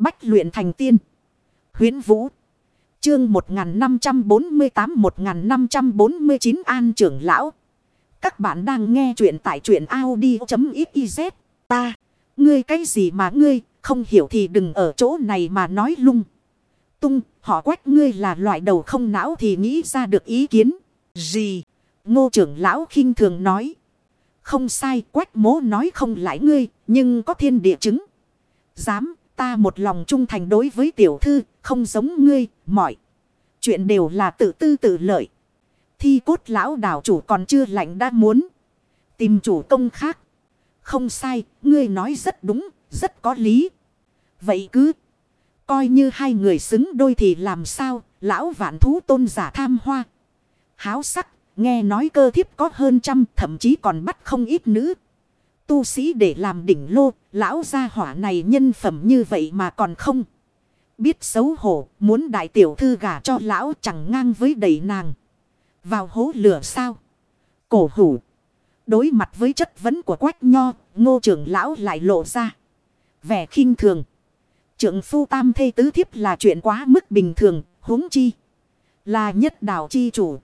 Bách luyện thành tiên. Huyến Vũ. Chương 1548-1549 An trưởng lão. Các bạn đang nghe truyện tại truyện Audi.xyz. Ta. Ngươi cái gì mà ngươi, không hiểu thì đừng ở chỗ này mà nói lung. Tung. Họ quách ngươi là loại đầu không não thì nghĩ ra được ý kiến. Gì. Ngô trưởng lão khinh thường nói. Không sai, quách mố nói không lại ngươi. Nhưng có thiên địa chứng. Dám ta một lòng trung thành đối với tiểu thư. Không giống ngươi. Mọi. Chuyện đều là tự tư tự lợi. Thi cốt lão đảo chủ còn chưa lạnh đã muốn. Tìm chủ công khác. Không sai, ngươi nói rất đúng, rất có lý. Vậy cứ coi như hai người xứng đôi thì làm sao, lão vạn thú tôn giả tham hoa. Háo sắc, nghe nói cơ thiếp có hơn trăm, thậm chí còn bắt không ít nữ. Tu sĩ để làm đỉnh lô, lão gia hỏa này nhân phẩm như vậy mà còn không. Biết xấu hổ, muốn đại tiểu thư gả cho lão chẳng ngang với đẩy nàng. Vào hố lửa sao? Cổ hủ. Đối mặt với chất vấn của quách nho, ngô trưởng lão lại lộ ra. Vẻ khinh thường. Trưởng phu tam thê tứ thiếp là chuyện quá mức bình thường, huống chi. Là nhất đạo chi chủ.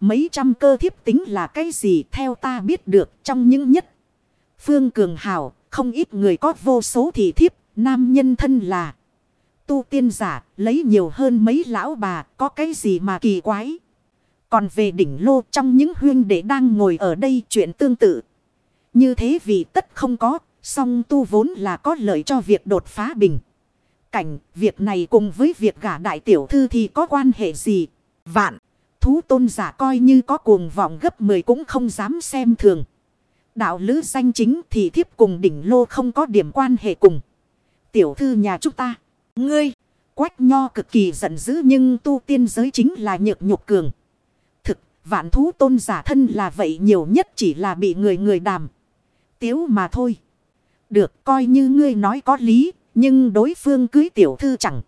Mấy trăm cơ thiếp tính là cái gì theo ta biết được trong những nhất. Phương Cường Hảo, không ít người có vô số thị thiếp, nam nhân thân là. Tu tiên giả, lấy nhiều hơn mấy lão bà, có cái gì mà kỳ quái. Còn về đỉnh lô trong những huyên đệ đang ngồi ở đây chuyện tương tự. Như thế vì tất không có, song tu vốn là có lợi cho việc đột phá bình. Cảnh, việc này cùng với việc gả đại tiểu thư thì có quan hệ gì? Vạn, thú tôn giả coi như có cuồng vọng gấp 10 cũng không dám xem thường. Đạo lữ danh chính thì thiếp cùng đỉnh lô không có điểm quan hệ cùng. Tiểu thư nhà chúng ta, ngươi, quách nho cực kỳ giận dữ nhưng tu tiên giới chính là nhược nhục cường. thực Vạn thú tôn giả thân là vậy nhiều nhất chỉ là bị người người đàm. Tiếu mà thôi. Được coi như ngươi nói có lý. Nhưng đối phương cưới tiểu thư chẳng.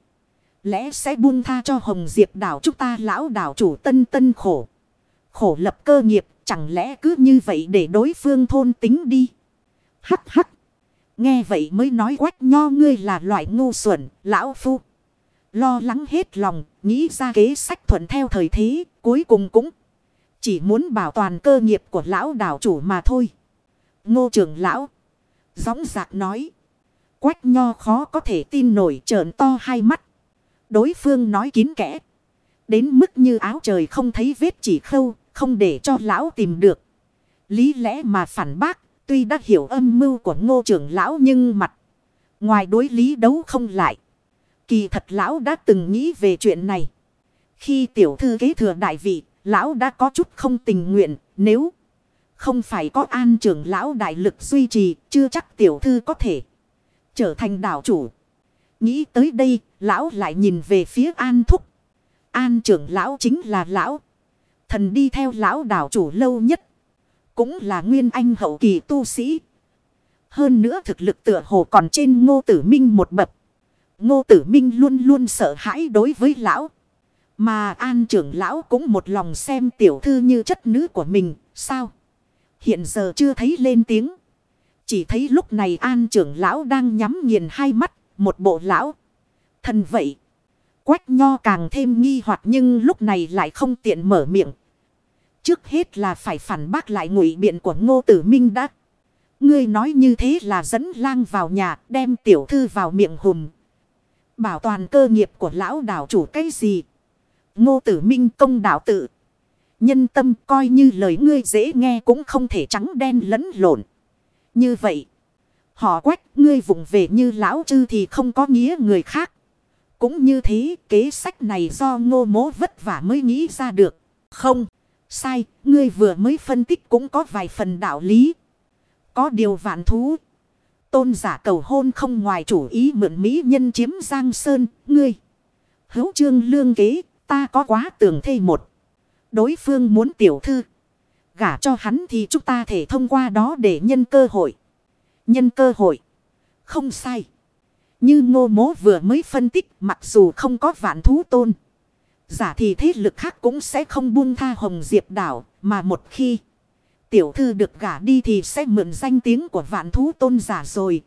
Lẽ sẽ buông tha cho Hồng Diệp đảo chúng ta lão đảo chủ tân tân khổ. Khổ lập cơ nghiệp chẳng lẽ cứ như vậy để đối phương thôn tính đi. Hắc hắc. Nghe vậy mới nói quách nho ngươi là loại ngu xuẩn, lão phu. Lo lắng hết lòng, nghĩ ra kế sách thuận theo thời thế, cuối cùng cũng chỉ muốn bảo toàn cơ nghiệp của lão đảo chủ mà thôi. Ngô trưởng lão. Gióng giạc nói. Quách nho khó có thể tin nổi trợn to hai mắt. Đối phương nói kín kẽ. Đến mức như áo trời không thấy vết chỉ khâu. Không để cho lão tìm được. Lý lẽ mà phản bác. Tuy đã hiểu âm mưu của ngô trưởng lão nhưng mặt. Ngoài đối lý đấu không lại. Kỳ thật lão đã từng nghĩ về chuyện này. Khi tiểu thư kế thừa đại vị Lão đã có chút không tình nguyện, nếu không phải có an trưởng lão đại lực duy trì, chưa chắc tiểu thư có thể trở thành đảo chủ. Nghĩ tới đây, lão lại nhìn về phía an thúc. An trưởng lão chính là lão. Thần đi theo lão đảo chủ lâu nhất. Cũng là nguyên anh hậu kỳ tu sĩ. Hơn nữa thực lực tựa hồ còn trên ngô tử minh một bậc. Ngô tử minh luôn luôn sợ hãi đối với lão. Mà an trưởng lão cũng một lòng xem tiểu thư như chất nữ của mình, sao? Hiện giờ chưa thấy lên tiếng. Chỉ thấy lúc này an trưởng lão đang nhắm nghiền hai mắt, một bộ lão. Thần vậy. Quách nho càng thêm nghi hoặc nhưng lúc này lại không tiện mở miệng. Trước hết là phải phản bác lại ngụy biện của ngô tử minh đã. Ngươi nói như thế là dẫn lang vào nhà, đem tiểu thư vào miệng hùm. Bảo toàn cơ nghiệp của lão đảo chủ cái gì Ngô tử minh công đạo tự. Nhân tâm coi như lời ngươi dễ nghe cũng không thể trắng đen lẫn lộn. Như vậy. Họ quách ngươi vùng về như lão chư thì không có nghĩa người khác. Cũng như thế, kế sách này do ngô mố vất vả mới nghĩ ra được. Không. Sai. Ngươi vừa mới phân tích cũng có vài phần đạo lý. Có điều vạn thú. Tôn giả cầu hôn không ngoài chủ ý mượn mỹ nhân chiếm giang sơn. Ngươi. Hấu trương lương kế, Ta có quá tưởng thê một. Đối phương muốn tiểu thư. Gả cho hắn thì chúng ta thể thông qua đó để nhân cơ hội. Nhân cơ hội. Không sai. Như ngô mố vừa mới phân tích, mặc dù không có vạn thú tôn. Giả thì thế lực khác cũng sẽ không buông tha hồng diệp đảo. Mà một khi tiểu thư được gả đi thì sẽ mượn danh tiếng của vạn thú tôn giả rồi.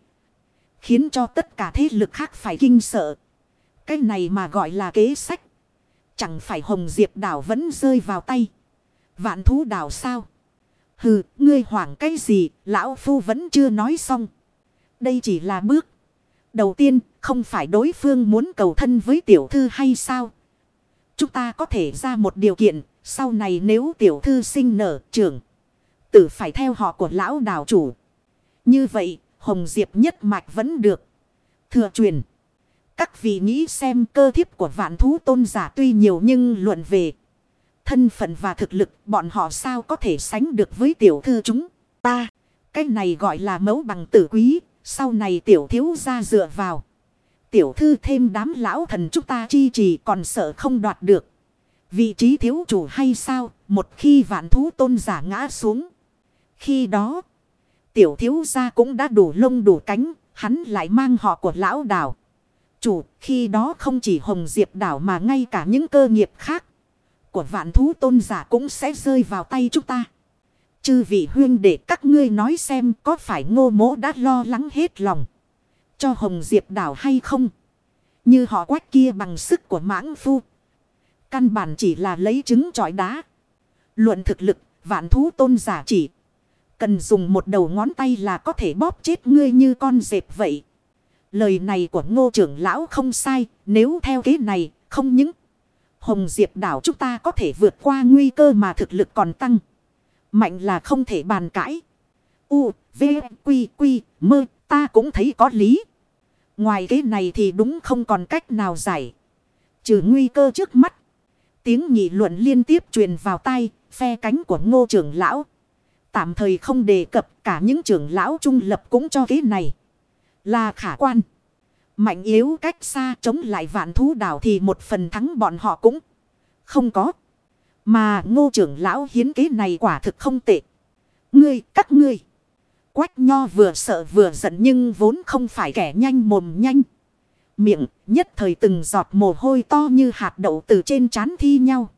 Khiến cho tất cả thế lực khác phải kinh sợ. Cái này mà gọi là kế sách. Chẳng phải Hồng Diệp đảo vẫn rơi vào tay. Vạn thú đảo sao? Hừ, ngươi hoảng cái gì, lão phu vẫn chưa nói xong. Đây chỉ là bước. Đầu tiên, không phải đối phương muốn cầu thân với tiểu thư hay sao? Chúng ta có thể ra một điều kiện, sau này nếu tiểu thư sinh nở trưởng, tử phải theo họ của lão đảo chủ. Như vậy, Hồng Diệp nhất mạch vẫn được. Thừa truyền. Các vị nghĩ xem cơ thiếp của vạn thú tôn giả tuy nhiều nhưng luận về. Thân phận và thực lực bọn họ sao có thể sánh được với tiểu thư chúng ta. Cái này gọi là mẫu bằng tử quý. Sau này tiểu thiếu ra dựa vào. Tiểu thư thêm đám lão thần chúng ta chi trì còn sợ không đoạt được. Vị trí thiếu chủ hay sao? Một khi vạn thú tôn giả ngã xuống. Khi đó, tiểu thiếu gia cũng đã đủ lông đủ cánh. Hắn lại mang họ của lão đảo. Chủ, khi đó không chỉ Hồng Diệp đảo mà ngay cả những cơ nghiệp khác của vạn thú tôn giả cũng sẽ rơi vào tay chúng ta. Chư vị huyên để các ngươi nói xem có phải ngô mỗ đã lo lắng hết lòng cho Hồng Diệp đảo hay không. Như họ quách kia bằng sức của mãng phu. Căn bản chỉ là lấy trứng trọi đá. Luận thực lực, vạn thú tôn giả chỉ. Cần dùng một đầu ngón tay là có thể bóp chết ngươi như con dẹp vậy. Lời này của ngô trưởng lão không sai, nếu theo kế này, không những Hồng Diệp đảo chúng ta có thể vượt qua nguy cơ mà thực lực còn tăng. Mạnh là không thể bàn cãi. U, V, Quy, Quy, Mơ, ta cũng thấy có lý. Ngoài cái này thì đúng không còn cách nào giải. Trừ nguy cơ trước mắt. Tiếng nhị luận liên tiếp truyền vào tay, phe cánh của ngô trưởng lão. Tạm thời không đề cập cả những trưởng lão trung lập cũng cho cái này. Là khả quan. Mạnh yếu cách xa chống lại vạn thú đảo thì một phần thắng bọn họ cũng không có. Mà ngô trưởng lão hiến kế này quả thực không tệ. Ngươi, các ngươi. Quách nho vừa sợ vừa giận nhưng vốn không phải kẻ nhanh mồm nhanh. Miệng nhất thời từng giọt mồ hôi to như hạt đậu từ trên trán thi nhau.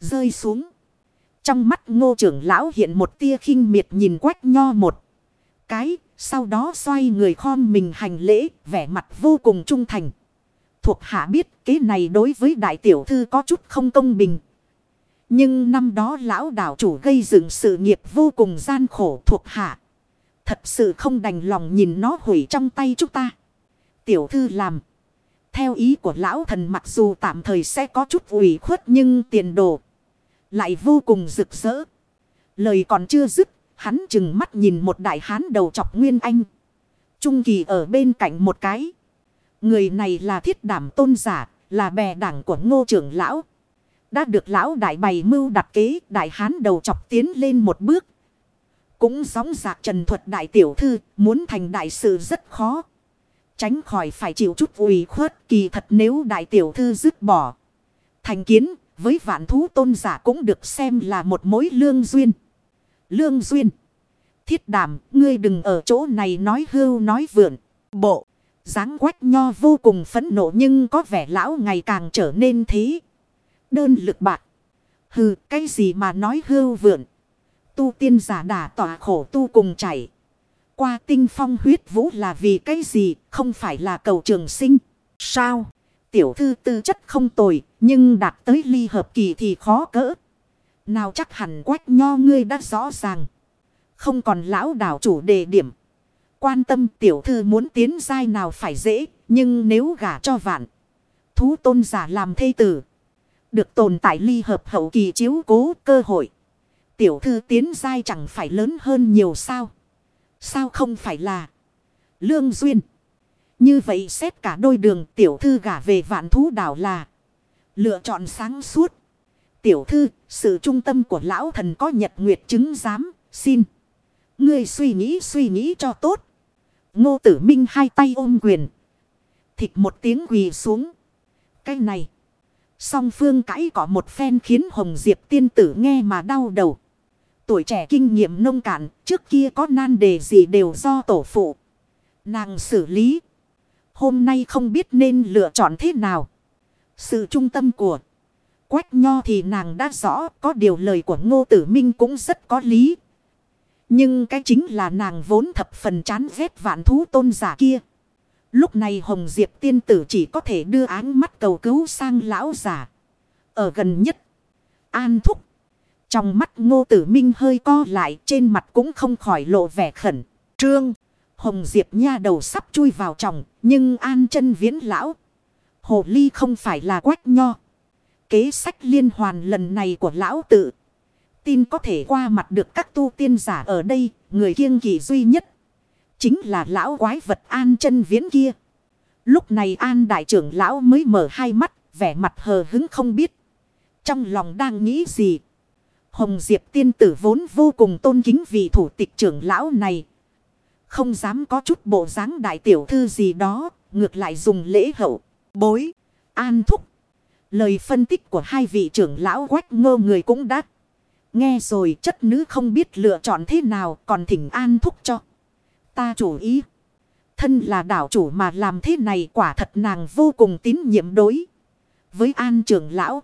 Rơi xuống. Trong mắt ngô trưởng lão hiện một tia khinh miệt nhìn quách nho một. Cái sau đó xoay người khom mình hành lễ, vẻ mặt vô cùng trung thành. Thuộc hạ biết kế này đối với đại tiểu thư có chút không công bình. Nhưng năm đó lão đảo chủ gây dựng sự nghiệp vô cùng gian khổ thuộc hạ. Thật sự không đành lòng nhìn nó hủy trong tay chúng ta. Tiểu thư làm. Theo ý của lão thần mặc dù tạm thời sẽ có chút ủy khuất nhưng tiền đồ. Lại vô cùng rực rỡ. Lời còn chưa dứt Hắn chừng mắt nhìn một đại hán đầu chọc Nguyên Anh. Trung kỳ ở bên cạnh một cái. Người này là thiết đảm tôn giả, là bè đảng của ngô trưởng lão. Đã được lão đại bày mưu đặt kế, đại hán đầu chọc tiến lên một bước. Cũng giống dạc trần thuật đại tiểu thư, muốn thành đại sự rất khó. Tránh khỏi phải chịu chút ủy khuất kỳ thật nếu đại tiểu thư dứt bỏ. Thành kiến, với vạn thú tôn giả cũng được xem là một mối lương duyên. Lương Duyên. Thiết đảm, ngươi đừng ở chỗ này nói hưu nói vượn. Bộ, dáng quách nho vô cùng phẫn nộ nhưng có vẻ lão ngày càng trở nên thế. Đơn lực bạc. Hừ, cái gì mà nói hưu vượn. Tu tiên giả đả tỏa khổ tu cùng chảy. Qua tinh phong huyết vũ là vì cái gì, không phải là cầu trường sinh. Sao? Tiểu thư tư chất không tồi, nhưng đạt tới ly hợp kỳ thì khó cỡ. Nào chắc hẳn quách nho ngươi đã rõ ràng. Không còn lão đảo chủ đề điểm. Quan tâm tiểu thư muốn tiến giai nào phải dễ. Nhưng nếu gả cho vạn. Thú tôn giả làm thê tử. Được tồn tại ly hợp hậu kỳ chiếu cố cơ hội. Tiểu thư tiến dai chẳng phải lớn hơn nhiều sao. Sao không phải là. Lương duyên. Như vậy xét cả đôi đường tiểu thư gả về vạn thú đảo là. Lựa chọn sáng suốt. Tiểu thư, sự trung tâm của lão thần có nhật nguyệt chứng giám, xin. Ngươi suy nghĩ suy nghĩ cho tốt. Ngô tử minh hai tay ôm quyền. Thịt một tiếng quỳ xuống. Cái này. Song phương cãi có một phen khiến Hồng Diệp tiên tử nghe mà đau đầu. Tuổi trẻ kinh nghiệm nông cạn, trước kia có nan đề gì đều do tổ phụ. Nàng xử lý. Hôm nay không biết nên lựa chọn thế nào. Sự trung tâm của Quách nho thì nàng đã rõ có điều lời của ngô tử minh cũng rất có lý. Nhưng cái chính là nàng vốn thập phần chán ghét vạn thú tôn giả kia. Lúc này Hồng Diệp tiên tử chỉ có thể đưa áng mắt cầu cứu sang lão giả. Ở gần nhất. An thúc. Trong mắt ngô tử minh hơi co lại, trên mặt cũng không khỏi lộ vẻ khẩn. Trương. Hồng Diệp nha đầu sắp chui vào chồng. Nhưng an chân viễn lão. Hồ ly không phải là quách nho. Kế sách liên hoàn lần này của lão tự. Tin có thể qua mặt được các tu tiên giả ở đây. Người kiêng kỳ duy nhất. Chính là lão quái vật an chân viễn kia. Lúc này an đại trưởng lão mới mở hai mắt. Vẻ mặt hờ hứng không biết. Trong lòng đang nghĩ gì. Hồng Diệp tiên tử vốn vô cùng tôn kính vị thủ tịch trưởng lão này. Không dám có chút bộ dáng đại tiểu thư gì đó. Ngược lại dùng lễ hậu. Bối. An thúc. Lời phân tích của hai vị trưởng lão quách ngô người cũng đã. Nghe rồi, chất nữ không biết lựa chọn thế nào, còn thỉnh an thúc cho. Ta chủ ý. Thân là đảo chủ mà làm thế này, quả thật nàng vô cùng tín nhiệm đối. Với an trưởng lão.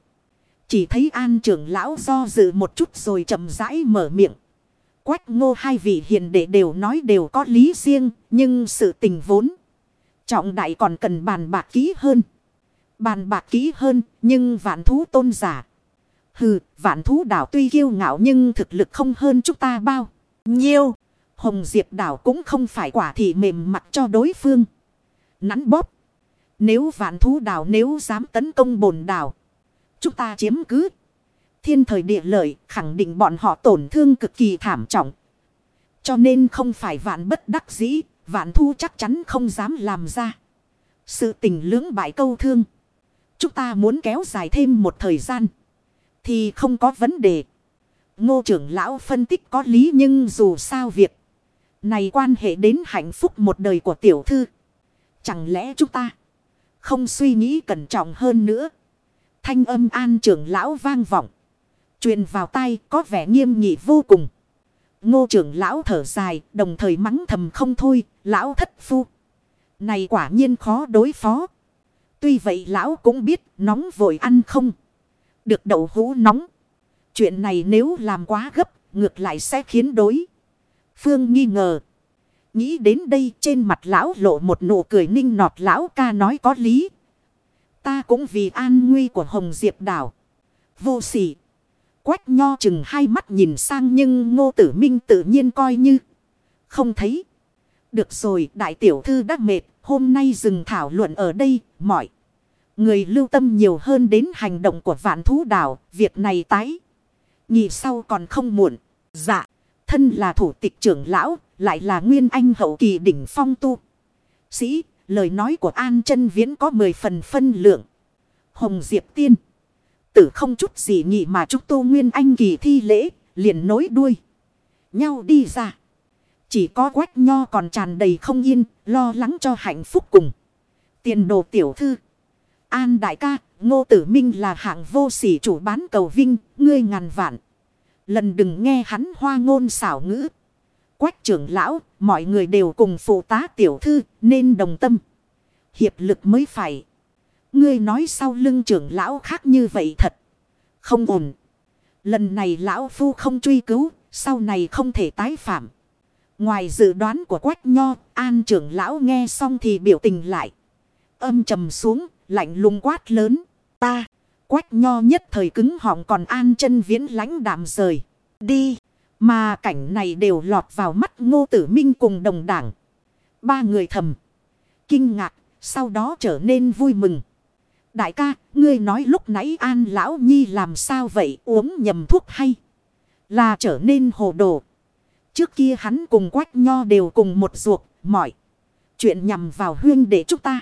Chỉ thấy an trưởng lão do dự một chút rồi chậm rãi mở miệng. Quách ngô hai vị hiền đệ đều nói đều có lý riêng. Nhưng sự tình vốn. Trọng đại còn cần bàn bạc kỹ hơn. Bàn bạc kỹ hơn. Nhưng vạn thú tôn giả. Hừ, vạn thú đảo tuy kiêu ngạo nhưng thực lực không hơn chúng ta bao. Nhiêu. Hồng Diệp đảo cũng không phải quả thị mềm mặt cho đối phương. Nắn bóp. Nếu vạn thú đảo nếu dám tấn công bồn đảo. Chúng ta chiếm cứ. Thiên thời địa lợi, khẳng định bọn họ tổn thương cực kỳ thảm trọng. Cho nên không phải vạn bất đắc dĩ. Vạn thu chắc chắn không dám làm ra. Sự tình lưỡng bại câu thương. Chúng ta muốn kéo dài thêm một thời gian. Thì không có vấn đề. Ngô trưởng lão phân tích có lý nhưng dù sao việc. Này quan hệ đến hạnh phúc một đời của tiểu thư. Chẳng lẽ chúng ta không suy nghĩ cẩn trọng hơn nữa. Thanh âm an trưởng lão vang vọng. truyền vào tay có vẻ nghiêm nghị vô cùng. Ngô trưởng lão thở dài, đồng thời mắng thầm không thôi. Lão thất phu. Này quả nhiên khó đối phó. Tuy vậy lão cũng biết nóng vội ăn không. Được đậu hũ nóng. Chuyện này nếu làm quá gấp, ngược lại sẽ khiến đối. Phương nghi ngờ. Nghĩ đến đây trên mặt lão lộ một nụ cười ninh nọt, lão ca nói có lý. Ta cũng vì an nguy của Hồng Diệp đảo. Vô sỉ. Quách nho chừng hai mắt nhìn sang nhưng ngô tử minh tự nhiên coi như. Không thấy. Được rồi đại tiểu thư đã mệt. Hôm nay dừng thảo luận ở đây. Mọi. Người lưu tâm nhiều hơn đến hành động của vạn thú đảo. Việc này tái. Nhị sau còn không muộn. Dạ. Thân là thủ tịch trưởng lão, lại là nguyên anh hậu kỳ đỉnh phong tu. Sĩ, lời nói của An chân Viễn có 10 phần phân lượng. Hồng Diệp Tiên. Tử không chút gì nhị mà chúc tô nguyên anh kỳ thi lễ, liền nối đuôi. Nhau đi ra. Chỉ có quách nho còn tràn đầy không yên, lo lắng cho hạnh phúc cùng. Tiền đồ tiểu thư. An đại ca, ngô tử minh là hạng vô sỉ chủ bán cầu vinh, ngươi ngàn vạn. Lần đừng nghe hắn hoa ngôn xảo ngữ. Quách trưởng lão, mọi người đều cùng phụ tá tiểu thư nên đồng tâm. Hiệp lực mới phải. Ngươi nói sau lưng trưởng lão khác như vậy thật. Không ổn. Lần này lão phu không truy cứu, sau này không thể tái phạm. Ngoài dự đoán của quách nho, an trưởng lão nghe xong thì biểu tình lại. Âm trầm xuống, lạnh lùng quát lớn. Ta. Quách nho nhất thời cứng họng còn an chân viễn lãnh đạm rời. Đi. Mà cảnh này đều lọt vào mắt ngô tử minh cùng đồng đảng. Ba người thầm. Kinh ngạc. Sau đó trở nên vui mừng. Đại ca, ngươi nói lúc nãy an lão nhi làm sao vậy uống nhầm thuốc hay. Là trở nên hồ đồ. Trước kia hắn cùng quách nho đều cùng một ruột, mọi. Chuyện nhằm vào huyên để chúng ta.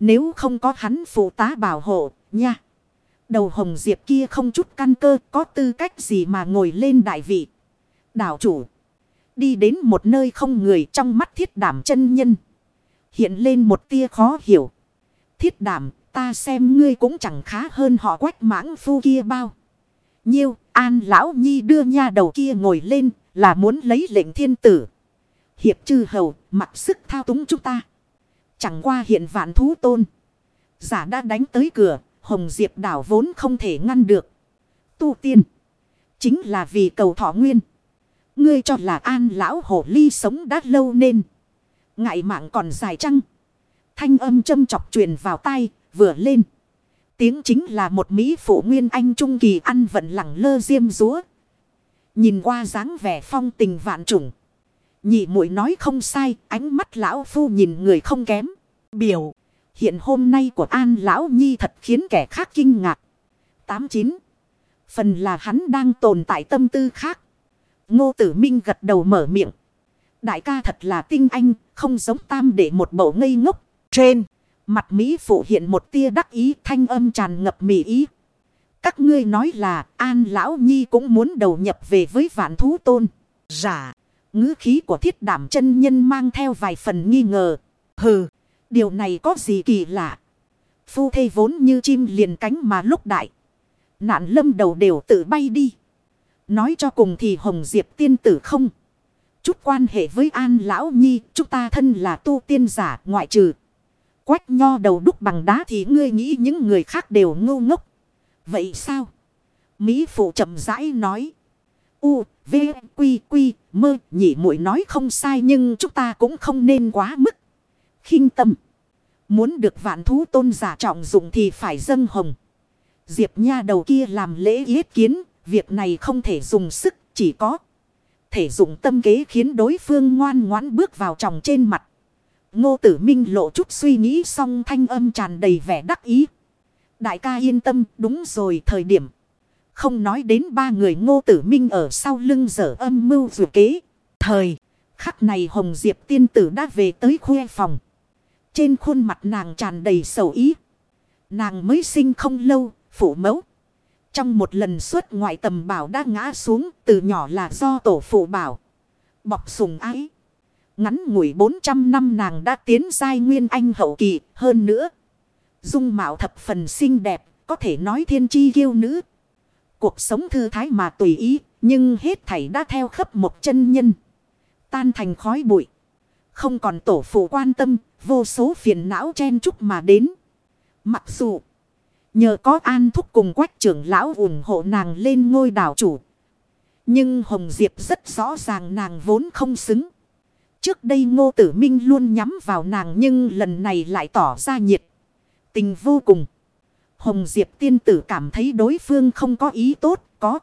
Nếu không có hắn phụ tá bảo hộ, nha. Đầu hồng diệp kia không chút căn cơ có tư cách gì mà ngồi lên đại vị. Đảo chủ. Đi đến một nơi không người trong mắt thiết đảm chân nhân. Hiện lên một tia khó hiểu. Thiết đảm, ta xem ngươi cũng chẳng khá hơn họ quách mãng phu kia bao. Nhiêu, an lão nhi đưa nha đầu kia ngồi lên, là muốn lấy lệnh thiên tử. Hiệp chư hầu, mặc sức thao túng chúng ta. Chẳng qua hiện vạn thú tôn. Giả đã đánh tới cửa, Hồng Diệp đảo vốn không thể ngăn được. Tu tiên. Chính là vì cầu thọ nguyên. Ngươi cho là an lão hổ ly sống đã lâu nên. Ngại mạng còn dài chăng. Thanh âm châm chọc truyền vào tai, vừa lên. Tiếng chính là một Mỹ phụ nguyên anh trung kỳ ăn vận lẳng lơ diêm rúa. Nhìn qua dáng vẻ phong tình vạn trùng. Nhị muội nói không sai, ánh mắt lão phu nhìn người không kém. Biểu, hiện hôm nay của An Lão Nhi thật khiến kẻ khác kinh ngạc. 89. Phần là hắn đang tồn tại tâm tư khác. Ngô Tử Minh gật đầu mở miệng. Đại ca thật là tinh anh, không giống tam để một bầu ngây ngốc. Trên, mặt Mỹ phụ hiện một tia đắc ý thanh âm tràn ngập mỉ ý. Các ngươi nói là An Lão Nhi cũng muốn đầu nhập về với vạn thú tôn. Giả, ngữ khí của thiết đảm chân nhân mang theo vài phần nghi ngờ. Hừ, điều này có gì kỳ lạ. Phu thê vốn như chim liền cánh mà lúc đại. Nạn lâm đầu đều tự bay đi. Nói cho cùng thì Hồng Diệp tiên tử không. Chút quan hệ với An Lão Nhi, chúng ta thân là tu tiên giả ngoại trừ. Quách nho đầu đúc bằng đá thì ngươi nghĩ những người khác đều ngu ngốc. Vậy sao? Mỹ phụ chậm rãi nói. U, V, Quy, Quy, mơ, nhị muội nói không sai nhưng chúng ta cũng không nên quá mức. khinh tâm. Muốn được vạn thú tôn giả trọng dụng thì phải dâng hồng. Diệp nha đầu kia làm lễ yết kiến, việc này không thể dùng sức, chỉ có thể dùng tâm kế khiến đối phương ngoan ngoãn bước vào tròng trên mặt. Ngô tử minh lộ chút suy nghĩ xong thanh âm tràn đầy vẻ đắc ý. Đại ca yên tâm, đúng rồi thời điểm. Không nói đến ba người ngô tử minh ở sau lưng dở âm mưu dù kế. Thời, khắc này Hồng Diệp tiên tử đã về tới khuê phòng. Trên khuôn mặt nàng tràn đầy sầu ý. Nàng mới sinh không lâu, phụ mẫu. Trong một lần suốt ngoại tầm bảo đã ngã xuống từ nhỏ là do tổ phụ bảo. Bọc sùng ái. Ngắn ngủi 400 năm nàng đã tiến giai nguyên anh hậu kỳ hơn nữa. Dung mạo thập phần xinh đẹp, có thể nói thiên chi kiêu nữ. Cuộc sống thư thái mà tùy ý, nhưng hết thảy đã theo khắp một chân nhân. Tan thành khói bụi. Không còn tổ phụ quan tâm, vô số phiền não chen chúc mà đến. Mặc dù nhờ có an thúc cùng quách trưởng lão ủng hộ nàng lên ngôi đảo chủ. Nhưng Hồng Diệp rất rõ ràng nàng vốn không xứng. Trước đây ngô tử minh luôn nhắm vào nàng nhưng lần này lại tỏ ra nhiệt. Tình vô cùng. Hồng Diệp tiên tử cảm thấy đối phương không có ý tốt, có.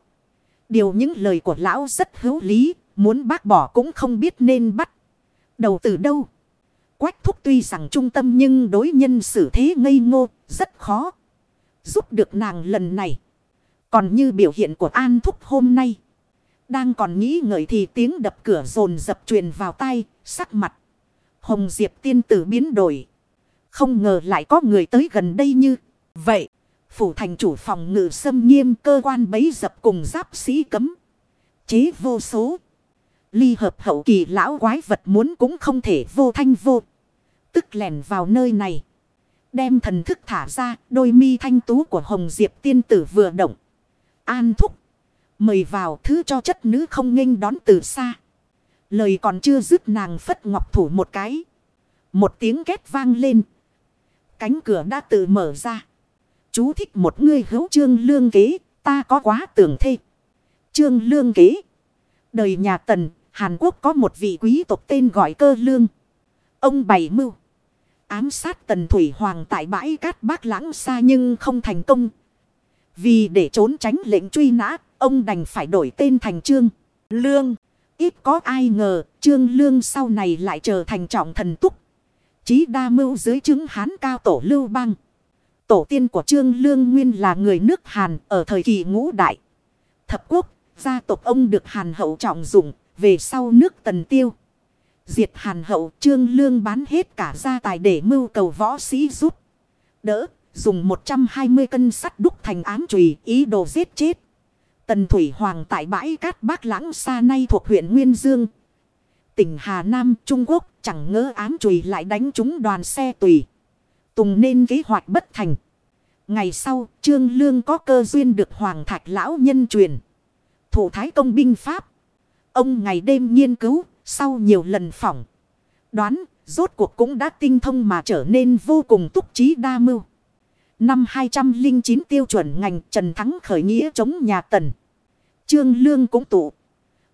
Điều những lời của lão rất hữu lý, muốn bác bỏ cũng không biết nên bắt. Đầu từ đâu? Quách thúc tuy rằng trung tâm nhưng đối nhân xử thế ngây ngô, rất khó. Giúp được nàng lần này. Còn như biểu hiện của An Thúc hôm nay. Đang còn nghĩ ngợi thì tiếng đập cửa rồn dập truyền vào tay, sắc mặt. Hồng Diệp tiên tử biến đổi. Không ngờ lại có người tới gần đây như vậy. Phủ thành chủ phòng ngự xâm nghiêm cơ quan bấy dập cùng giáp sĩ cấm. Chế vô số. Ly hợp hậu kỳ lão quái vật muốn cũng không thể vô thanh vô. Tức lèn vào nơi này. Đem thần thức thả ra, đôi mi thanh tú của Hồng Diệp tiên tử vừa động. An thúc. Mời vào thứ cho chất nữ không nghênh đón từ xa. Lời còn chưa dứt nàng phất ngọc thủ một cái. Một tiếng két vang lên. Cánh cửa đã tự mở ra. Chú thích một người hữu trương lương kế, ta có quá tưởng thê. Trương lương kế. Đời nhà Tần, Hàn Quốc có một vị quý tộc tên gọi cơ lương. Ông bày mưu. Ám sát Tần Thủy Hoàng tại bãi cát bác lãng xa nhưng không thành công. Vì để trốn tránh lệnh truy nã, ông đành phải đổi tên thành Trương Lương. Ít có ai ngờ, Trương Lương sau này lại trở thành trọng thần túc. Chí đa mưu dưới chứng Hán cao tổ lưu bang. Tổ tiên của Trương Lương Nguyên là người nước Hàn ở thời kỳ ngũ đại. Thập quốc, gia tộc ông được Hàn hậu trọng dụng, về sau nước tần tiêu. Diệt Hàn hậu Trương Lương bán hết cả gia tài để mưu cầu võ sĩ giúp. Đỡ, dùng 120 cân sắt đúc thành ám trùy ý đồ giết chết. Tần Thủy Hoàng tại bãi cát bác lãng xa nay thuộc huyện Nguyên Dương. Tỉnh Hà Nam, Trung Quốc chẳng ngỡ ám trùy lại đánh trúng đoàn xe tùy. Tùng nên kế hoạch bất thành. Ngày sau, Trương Lương có cơ duyên được Hoàng Thạch Lão nhân truyền. Thủ Thái Công binh Pháp. Ông ngày đêm nghiên cứu, sau nhiều lần phỏng. Đoán, rốt cuộc cũng đã tinh thông mà trở nên vô cùng túc trí đa mưu. Năm 209 tiêu chuẩn ngành Trần Thắng khởi nghĩa chống nhà Tần. Trương Lương cũng tụ.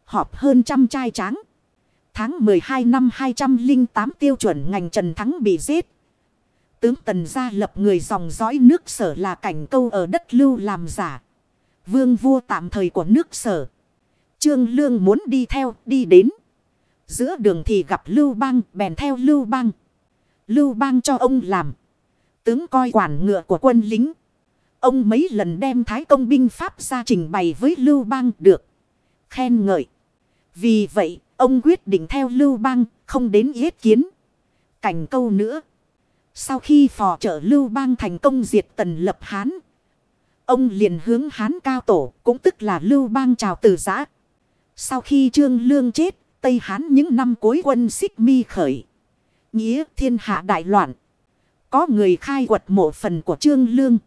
Họp hơn trăm trai tráng. Tháng 12 năm 208 tiêu chuẩn ngành Trần Thắng bị giết. Tướng tần gia lập người dòng dõi nước sở là cảnh câu ở đất lưu làm giả. Vương vua tạm thời của nước sở. Trương Lương muốn đi theo, đi đến. Giữa đường thì gặp Lưu Bang, bèn theo Lưu Bang. Lưu Bang cho ông làm. Tướng coi quản ngựa của quân lính. Ông mấy lần đem thái công binh Pháp ra trình bày với Lưu Bang được. Khen ngợi. Vì vậy, ông quyết định theo Lưu Bang, không đến yết kiến. Cảnh câu nữa. Sau khi phò trợ Lưu Bang thành công diệt tần lập Hán. Ông liền hướng Hán cao tổ, cũng tức là Lưu Bang chào từ giã. Sau khi Trương Lương chết, Tây Hán những năm cuối quân xích mi khởi. Nghĩa thiên hạ đại loạn. Có người khai quật mộ phần của Trương Lương.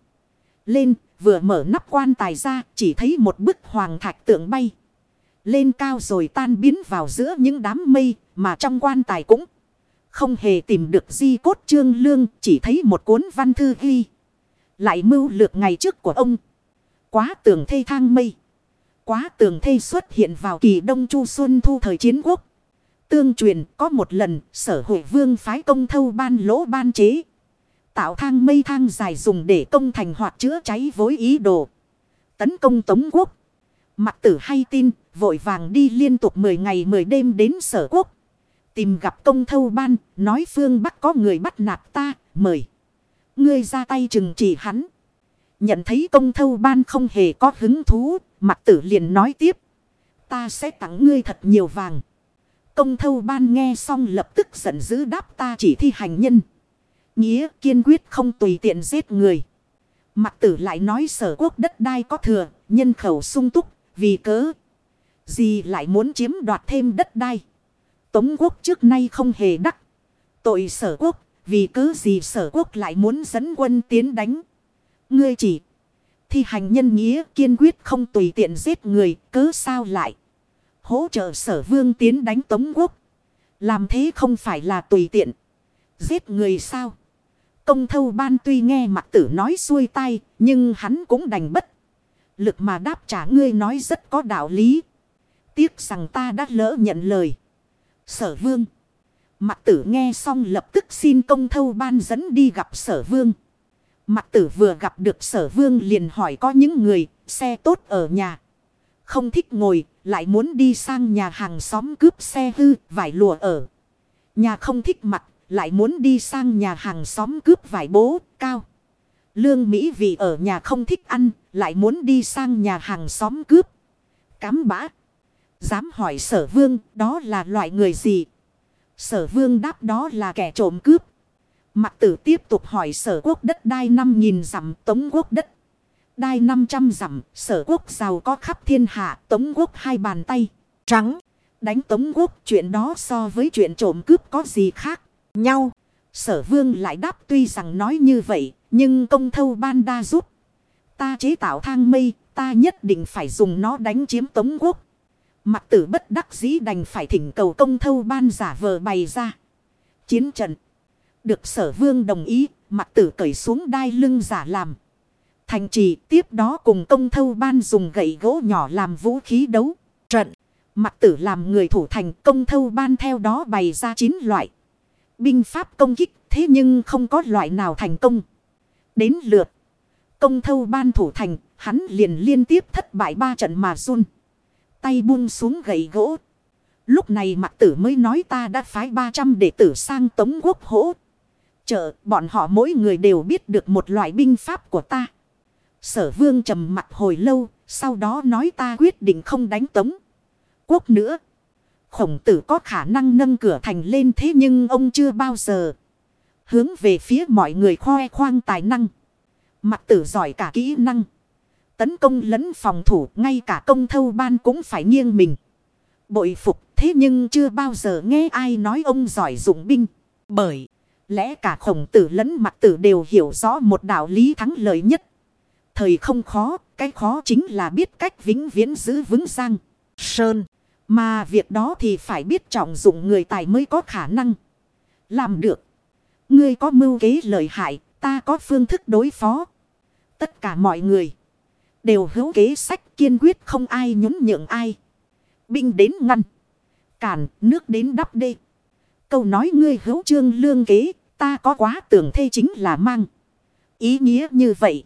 Lên, vừa mở nắp quan tài ra, chỉ thấy một bức hoàng thạch tượng bay. Lên cao rồi tan biến vào giữa những đám mây, mà trong quan tài cũng không hề tìm được di cốt Trương Lương, chỉ thấy một cuốn văn thư ghi. Lại mưu lược ngày trước của ông. Quá tường thê thang mây. Quá tường thê xuất hiện vào kỳ đông chu xuân thu thời chiến quốc. Tương truyền, có một lần, sở hội vương phái công thâu ban lỗ ban chế. Tạo thang mây thang dài dùng để công thành hoặc chữa cháy với ý đồ. Tấn công Tống quốc. Mặt tử hay tin, vội vàng đi liên tục 10 ngày 10 đêm đến sở quốc. Tìm gặp công thâu ban, nói phương Bắc có người bắt nạt ta, mời. Ngươi ra tay trừng trị hắn. Nhận thấy công thâu ban không hề có hứng thú. Mặt tử liền nói tiếp. Ta sẽ tặng ngươi thật nhiều vàng. Công thâu ban nghe xong lập tức giận dữ đáp ta chỉ thi hành nhân. Nghĩa kiên quyết không tùy tiện giết người. Mặt tử lại nói sở quốc đất đai có thừa, nhân khẩu sung túc, vì cớ. Gì lại muốn chiếm đoạt thêm đất đai. Tống quốc trước nay không hề đắc. Tội sở quốc, vì cớ gì sở quốc lại muốn dẫn quân tiến đánh. Ngươi chỉ thi hành nhân nghĩa kiên quyết không tùy tiện giết người, cớ sao lại. Hỗ trợ sở vương tiến đánh Tống quốc. Làm thế không phải là tùy tiện. Giết người sao? Công thâu ban tuy nghe mặt tử nói xuôi tay, nhưng hắn cũng đành bất. Lực mà đáp trả ngươi nói rất có đạo lý. Tiếc rằng ta đã lỡ nhận lời. Sở vương. Mặt tử nghe xong lập tức xin công thâu ban dẫn đi gặp sở vương. Mặt tử vừa gặp được sở vương liền hỏi có những người, xe tốt ở nhà. Không thích ngồi, lại muốn đi sang nhà hàng xóm cướp xe hư, vải lùa ở. Nhà không thích mặt, lại muốn đi sang nhà hàng xóm cướp vải bố, cao. Lương Mỹ vì ở nhà không thích ăn, lại muốn đi sang nhà hàng xóm cướp. Cám bã. Dám hỏi sở vương, đó là loại người gì? Sở vương đáp đó là kẻ trộm cướp. Mặt tử tiếp tục hỏi sở quốc đất đai 5.000 dặm tống quốc đất. Đai 500 dặm, sở quốc giàu có khắp thiên hạ, tống quốc hai bàn tay. Trắng. Đánh tống quốc, chuyện đó so với chuyện trộm cướp có gì khác nhau. Sở vương lại đáp tuy rằng nói như vậy, nhưng công thâu ban đa giúp. Ta chế tạo thang mây, ta nhất định phải dùng nó đánh chiếm tống quốc. Mặt tử bất đắc dĩ đành phải thỉnh cầu công thâu ban giả vờ bày ra. Chiến trận. Được sở vương đồng ý, mặt tử cởi xuống đai lưng giả làm. Thành trì tiếp đó cùng công thâu ban dùng gậy gỗ nhỏ làm vũ khí đấu. Trận. Mặt tử làm người thủ thành công thâu ban theo đó bày ra chín loại. Binh pháp công kích thế nhưng không có loại nào thành công. Đến lượt. Công thâu ban thủ thành hắn liền liên tiếp thất bại ba trận mà run tay buông xuống gậy gỗ. Lúc này mặt tử mới nói ta đã phái 300 đệ tử sang tống quốc hỗ. Trợ bọn họ mỗi người đều biết được một loại binh pháp của ta. Sở vương trầm mặt hồi lâu, sau đó nói ta quyết định không đánh tống. Quốc nữa. Khổng tử có khả năng nâng cửa thành lên thế nhưng ông chưa bao giờ. Hướng về phía mọi người khoe khoang tài năng. Mặt tử giỏi cả kỹ năng tấn công lẫn phòng thủ, ngay cả công thâu ban cũng phải nghiêng mình. Bội phục, thế nhưng chưa bao giờ nghe ai nói ông giỏi dụng binh. Bởi lẽ cả khổng tử lẫn mặt tử đều hiểu rõ một đạo lý thắng lợi nhất. Thời không khó, cái khó chính là biết cách vĩnh viễn giữ vững sang. Sơn, mà việc đó thì phải biết trọng dụng người tài mới có khả năng. Làm được. Ngươi có mưu kế lợi hại, ta có phương thức đối phó. Tất cả mọi người. Đều hữu kế sách kiên quyết không ai nhún nhượng ai. Binh đến ngăn. Cản nước đến đắp đê. Câu nói ngươi hữu trương lương kế. Ta có quá tưởng thê chính là mang. Ý nghĩa như vậy